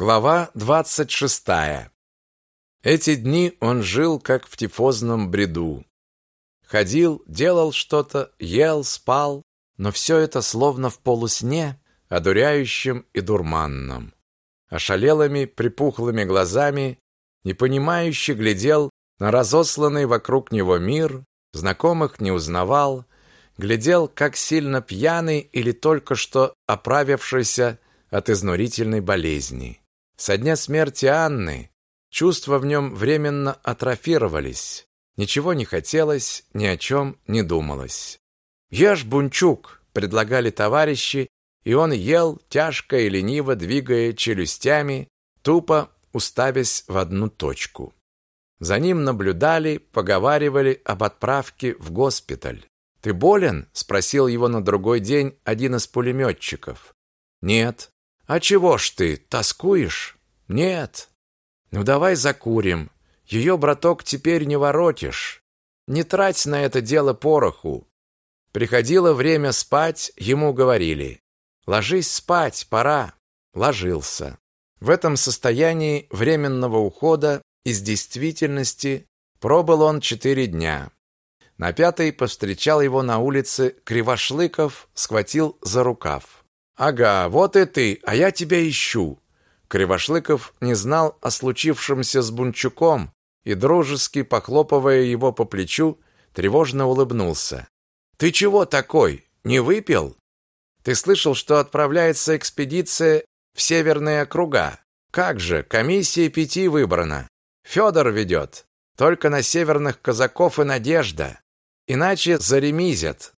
Глава двадцать шестая. Эти дни он жил как в тифозном бреду. Ходил, делал что-то, ел, спал, но все это словно в полусне, одуряющем и дурманном. Ошалелыми, припухлыми глазами, непонимающе глядел на разосланный вокруг него мир, знакомых не узнавал, глядел, как сильно пьяный или только что оправившийся от изнурительной болезни. Со дня смерти Анны чувства в нем временно атрофировались. Ничего не хотелось, ни о чем не думалось. «Ешь, Бунчук!» – предлагали товарищи, и он ел, тяжко и лениво двигая челюстями, тупо уставясь в одну точку. За ним наблюдали, поговаривали об отправке в госпиталь. «Ты болен?» – спросил его на другой день один из пулеметчиков. «Нет», а чего ж ты, тоскуешь? Нет. Ну давай закурим. Ее, браток, теперь не воротишь. Не трать на это дело пороху. Приходило время спать, ему говорили: "Ложись спать, пора". Ложился. В этом состоянии временного ухода из действительности пробыл он четыре дня. На пятый повстречал его на улице Кривошлыков, схватил за рукав. Ага, вот и ты, а я тебя ищу. Кривошлыков не знал о случившемся с Бунчуком и дружески похлопывая его по плечу, тревожно улыбнулся. Ты чего такой? Не выпил? Ты слышал, что отправляется экспедиция в северные округа? Как же, комиссия пяти выбрана. Федор ведет. Только на северных казаков и надежда. Иначе заремизят.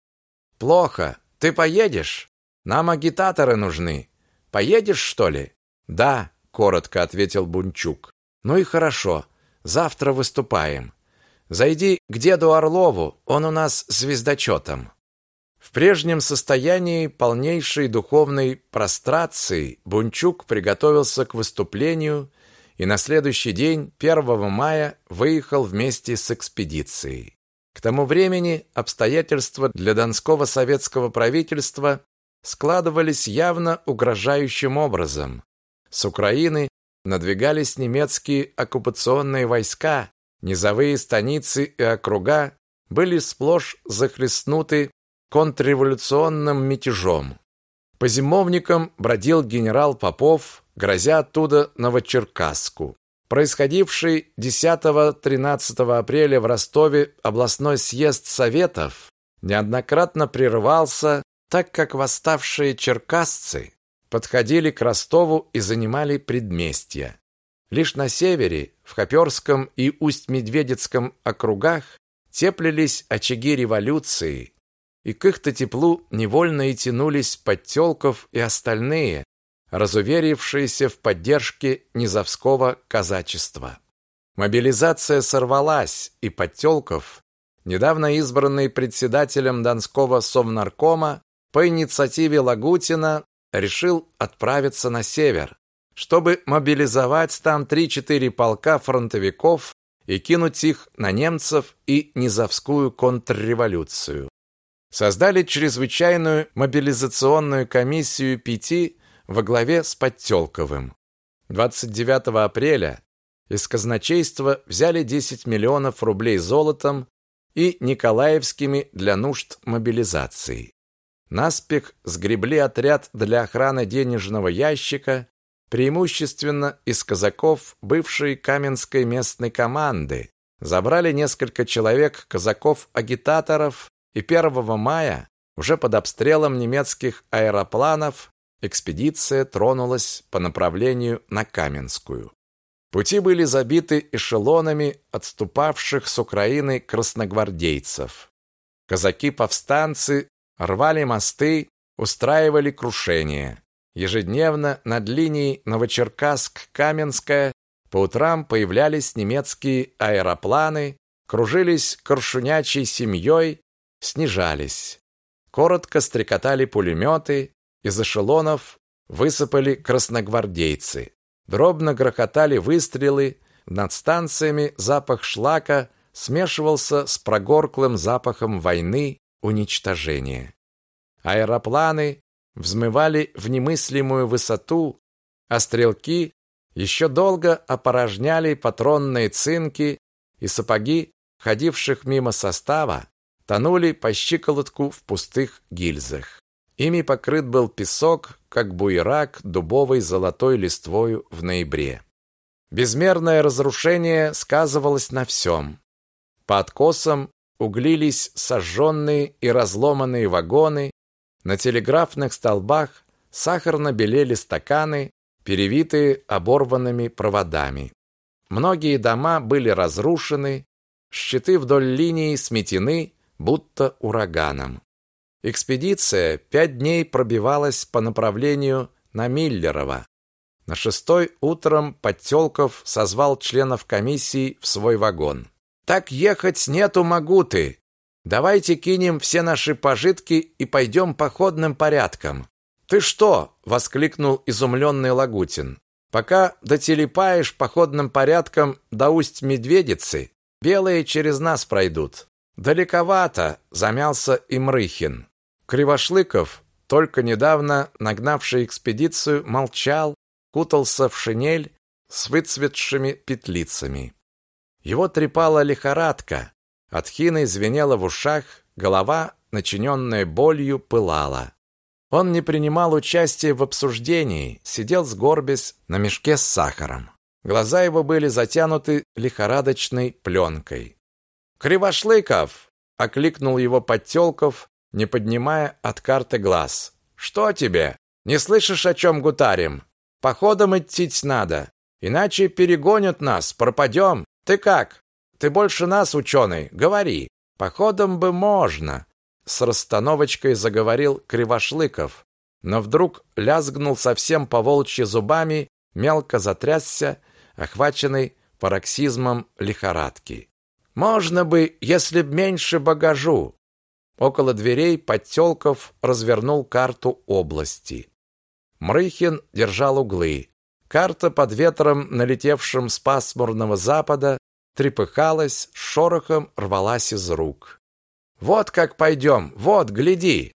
Плохо. Ты поедешь? Нам агитаторы нужны. Поедешь, что ли? Да, коротко ответил Бунчук. Ну и хорошо. Завтра выступаем. Зайди к деду Орлову, он у нас звездочетом. В прежнем состоянии полнейшей духовной прострации Бунчук приготовился к выступлению и на следующий день, 1 мая, выехал вместе с экспедицией. К тому времени обстоятельства для Донского советского правительства складывались явно угрожающим образом. С Украины надвигались немецкие оккупационные войска, низовые станицы и округа были сплошь захлестнуты контрреволюционным мятежом. По зимовникам бродил генерал Попов, грозя оттуда Новочеркасску. Происходивший 10-13 апреля в Ростове областной съезд Советов неоднократно прерывался так как восставшие черкасцы подходили к Ростову и занимали предместья. Лишь на севере, в Хоперском и Усть-Медведецком округах теплились очаги революции, и к их-то теплу невольно и тянулись Подтелков и остальные, разуверившиеся в поддержке низовского казачества. Мобилизация сорвалась, и Подтелков, недавно избранный председателем Донского совнаркома, по инициативе Лагутина решил отправиться на север, чтобы мобилизовать там 3-4 полка фронтовиков и кинуть их на немцев и низовскую контрреволюцию. Создали чрезвычайную мобилизационную комиссию пяти во главе с Подтелковым. 29 апреля из казначейства взяли 10 миллионов рублей золотом и николаевскими для нужд мобилизации. Наспех сгребли отряд для охраны денежного ящика, преимущественно из казаков бывшей Каменской местной команды. Забрали несколько человек казаков-агитаторов, и 1 мая, уже под обстрелом немецких аэропланов, экспедиция тронулась по направлению на Каменскую. Пути были забиты эшелонами отступавших с Украины красногвардейцев. Казаки-повстанцы рвали мосты, устраивали крушения. Ежедневно над линией Новочеркасск-Каменская по утрам появлялись немецкие аэропланы, кружились коршунячей семьей, снижались. Коротко стрекотали пулеметы, из эшелонов высыпали красногвардейцы. Дробно грохотали выстрелы, над станциями запах шлака смешивался с прогорклым запахом войны уничтожения. Аэропланы взмывали в немыслимую высоту, а стрелки Еще долго опорожняли патронные цинки, и сапоги, ходивших мимо состава, тонули по щиколотку в пустых гильзах. Ими покрыт был песок, как буерак дубовой золотой листвою в ноябре. Безмерное разрушение сказывалось на всем. По откосам углились сожженные и разломанные вагоны, на телеграфных столбах сахарно белели стаканы, перевитые оборванными проводами. Многие дома были разрушены, щиты вдоль линии сметены, будто ураганом. Экспедиция пять дней пробивалась по направлению на Миллерово. На шестой утром Подтелков созвал членов комиссии в свой вагон. «Так ехать нету могуты. Давайте кинем все наши пожитки и пойдем походным порядком. «Ты что?» — воскликнул изумленный Лагутин. «Пока дотелепаешь походным порядком до усть Медведицы, белые через нас пройдут». «Далековато», — замялся Имрыхин. Кривошлыков, только недавно нагнавший экспедицию, молчал, кутался в шинель с выцветшими петлицами. Его трепала лихорадка, от хины звенело в ушах, голова, начиненная болью, пылала. Он не принимал участия в обсуждении, сидел сгорбясь на мешке с сахаром. Глаза его были затянуты лихорадочной пленкой. «Кривошлыков!» — окликнул его Подтелков, не поднимая от карты глаз. «Что тебе? Не слышишь, о чем гутарим? Походом идти надо, иначе перегонят нас, пропадем. Ты как? Ты больше нас, ученый, говори. Походом бы можно, с расстановочкой заговорил Кривошлыков, но вдруг лязгнул совсем по-волчьи зубами, мелко затрясся, охваченный пароксизмом лихорадки. Можно бы, если б меньше багажу. Около дверей Подтелков развернул карту области. Мрыхин держал углы. Карта под ветром, налетевшим с пасмурного запада, трепыхалась, шорохом рвалась из рук. Вот как пойдем, вот, гляди.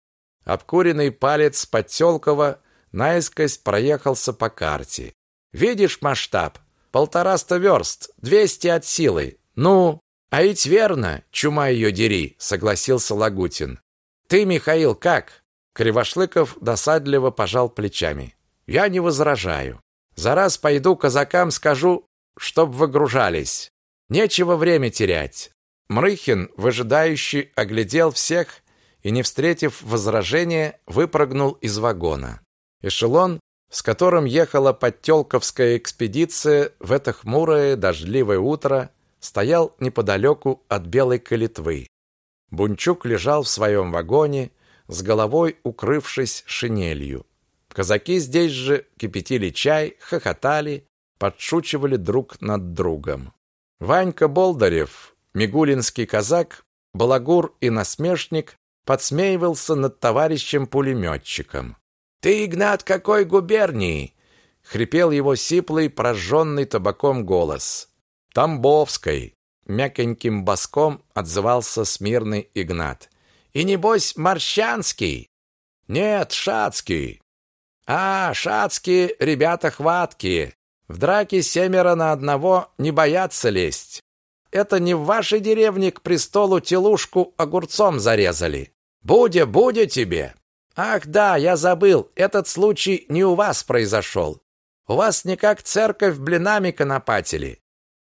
Обкуренный палец Подтелкова наискось проехался по карте. Видишь масштаб? Полтораста верст, двести от силы. Ну, а ведь верно, чума ее дери, согласился Лагутин. Ты, Михаил, как? Кривошлыков досадливо пожал плечами. Я не возражаю. За раз пойду казакам скажу, чтоб выгружались. Нечего время терять. Мрыхин, выжидающий, оглядел всех и, не встретив возражения, выпрыгнул из вагона. Эшелон, с которым ехала подтелковская экспедиция в это хмурое дождливое утро, стоял неподалеку от Белой Калитвы. Бунчук лежал в своем вагоне, с головой укрывшись шинелью. Казаки здесь же кипятили чай, хохотали, подшучивали друг над другом. Ванька Болдырев, Мигулинский казак, балагур и насмешник подсмеивался над товарищем-пулеметчиком. «Ты, Игнат, какой губернии?» — хрипел его сиплый, прожженный табаком голос. «Тамбовской!» — мяконьким боском отзывался смирный Игнат. «И небось Марщанский?» «Нет, Шацкий!» «А, Шацкие ребята хваткие. В драке семеро на одного не боятся лезть это не в вашей деревне к престолу телушку огурцом зарезали. Будя, будя тебе. Ах, да, я забыл, этот случай не у вас произошел. У вас никак церковь блинами конопатили.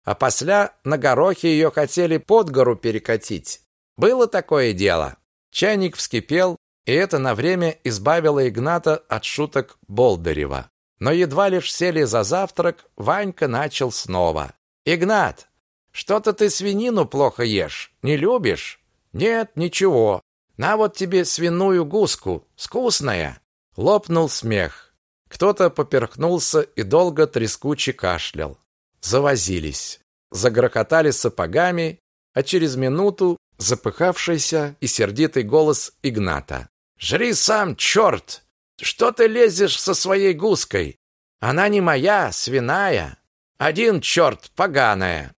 А после на горохе ее хотели под гору перекатить. Было такое дело. Чайник вскипел, и это на время избавило Игната от шуток Болдырева. Но едва лишь сели за завтрак, Ванька начал снова. «Игнат, что-то ты свинину плохо ешь. Не любишь? Нет, ничего. На вот тебе свиную гуску, вкусная. Лопнул смех. Кто-то поперхнулся и долго трескуче кашлял. Завозились. Загрохотали сапогами, а через минуту запыхавшийся и сердитый голос Игната. «Жри сам, черт! Что ты лезешь со своей гуской? Она не моя, свиная. Один черт, поганая.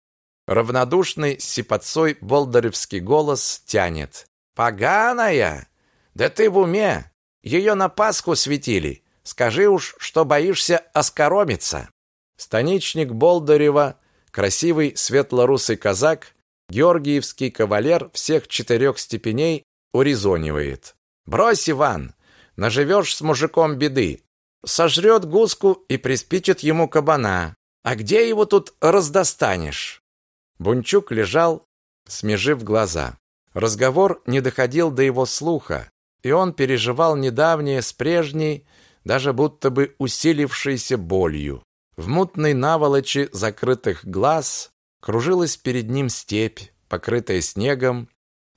Равнодушный сипотцой болдыревский голос тянет. «Поганая? Да ты в уме! Ее на Пасху светили. Скажи уж, что боишься оскоромиться». станичник Болдырева, красивый светлорусый казак, георгиевский кавалер всех четырех степеней урезонивает. «Брось, Иван, наживешь с мужиком беды. Сожрет гуску и приспичит ему кабана. А где его тут раздостанешь?» Бунчук лежал, смежив глаза. Разговор не доходил до его слуха, и он переживал недавнее с прежней, даже будто бы усилившейся болью. В мутной наволочи закрытых глаз кружилась перед ним степь, покрытая снегом,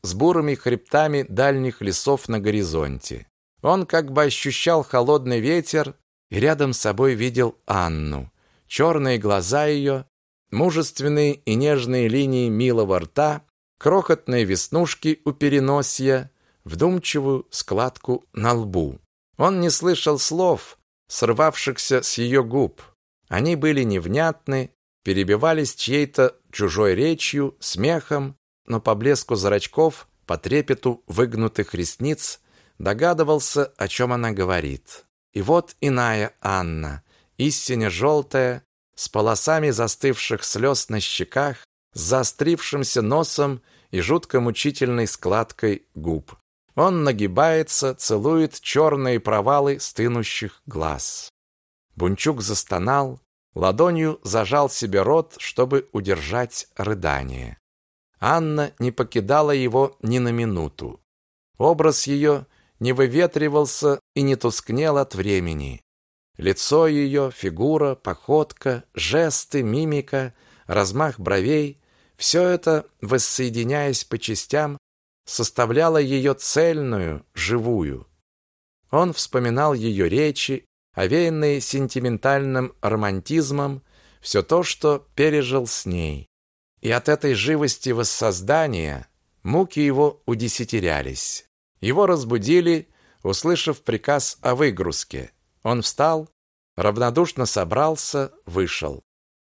с бурыми хребтами дальних лесов на горизонте. Он как бы ощущал холодный ветер и рядом с собой видел Анну. Черные глаза ее, мужественные и нежные линии милого рта, крохотные веснушки у переносия, вдумчивую складку на лбу. Он не слышал слов, срывавшихся с ее губ. Они были невнятны, перебивались чьей-то чужой речью, смехом, но по блеску зрачков, по трепету выгнутых ресниц догадывался, о чем она говорит. И вот иная Анна, истинно желтая, с полосами застывших слез на щеках, с заострившимся носом и жутко мучительной складкой губ. Он нагибается, целует черные провалы стынущих глаз. Бунчук застонал, ладонью зажал себе рот, чтобы удержать рыдание. Анна не покидала его ни на минуту. Образ ее не выветривался и не тускнел от времени. Лицо ее, фигура, походка, жесты, мимика, размах бровей – все это, воссоединяясь по частям, составляло ее цельную, живую. Он вспоминал ее речи, овеянные сентиментальным романтизмом, все то, что пережил с ней. И от этой живости воссоздания муки его удесятерялись. Его разбудили, услышав приказ о выгрузке. Он встал, равнодушно собрался, вышел.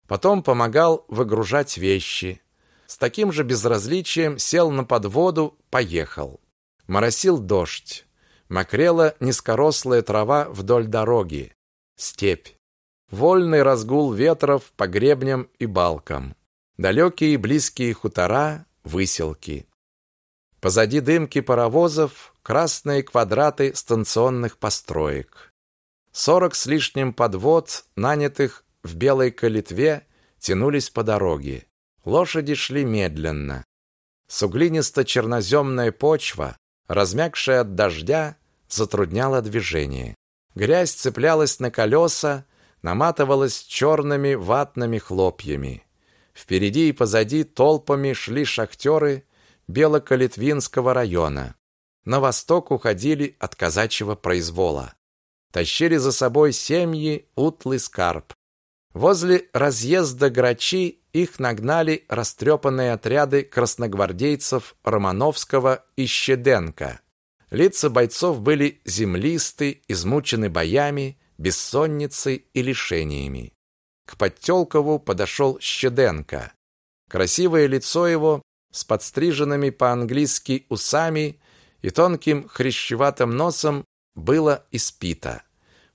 Потом помогал выгружать вещи. С таким же безразличием сел на подводу, поехал. Моросил дождь. Мокрела низкорослая трава вдоль дороги. Степь. Вольный разгул ветров по гребням и балкам. Далекие и близкие хутора, выселки. Позади дымки паровозов красные квадраты станционных построек. Сорок с лишним подвод, нанятых в белой калитве, тянулись по дороге. Лошади шли медленно. Суглинисто-черноземная почва, размягшая от дождя, затрудняла движение. Грязь цеплялась на колеса, наматывалась черными ватными хлопьями. Впереди и позади толпами шли шахтеры Белокалитвинского района. На восток уходили от казачьего произвола. Тащили за собой семьи утлый скарб. Возле разъезда Грачи их нагнали растрепанные отряды красногвардейцев Романовского и Щеденко. Лица бойцов были землисты, измучены боями, бессонницей и лишениями. К Подтелкову подошел Щеденко. Красивое лицо его с подстриженными по-английски усами и тонким хрящеватым носом было испито.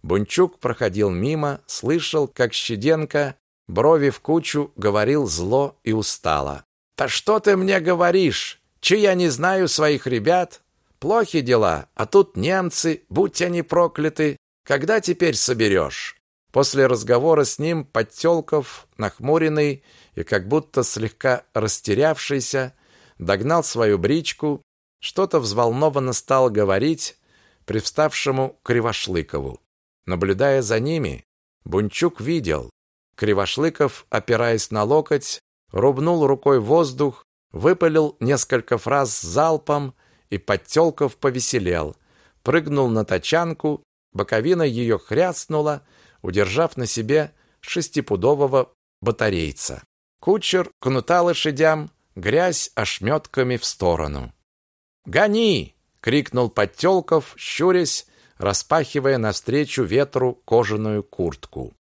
Бунчук проходил мимо, слышал, как Щеденко, брови в кучу, говорил зло и устало. «Да что ты мне говоришь? Че я не знаю своих ребят? Плохи дела, а тут немцы, будь они прокляты. Когда теперь соберешь?» После разговора с ним Подтелков, нахмуренный и как будто слегка растерявшийся, догнал свою бричку, что-то взволнованно стал говорить привставшему Кривошлыкову. Наблюдая за ними, Бунчук видел, Кривошлыков, опираясь на локоть, рубнул рукой воздух, выпалил несколько фраз залпом и Подтелков повеселел, прыгнул на тачанку, боковина ее хряснула, удержав на себе шестипудового батарейца. Кучер кнута лошадям, грязь ошметками в сторону. «Гони!» — крикнул Подтелков, щурясь, распахивая навстречу ветру кожаную куртку.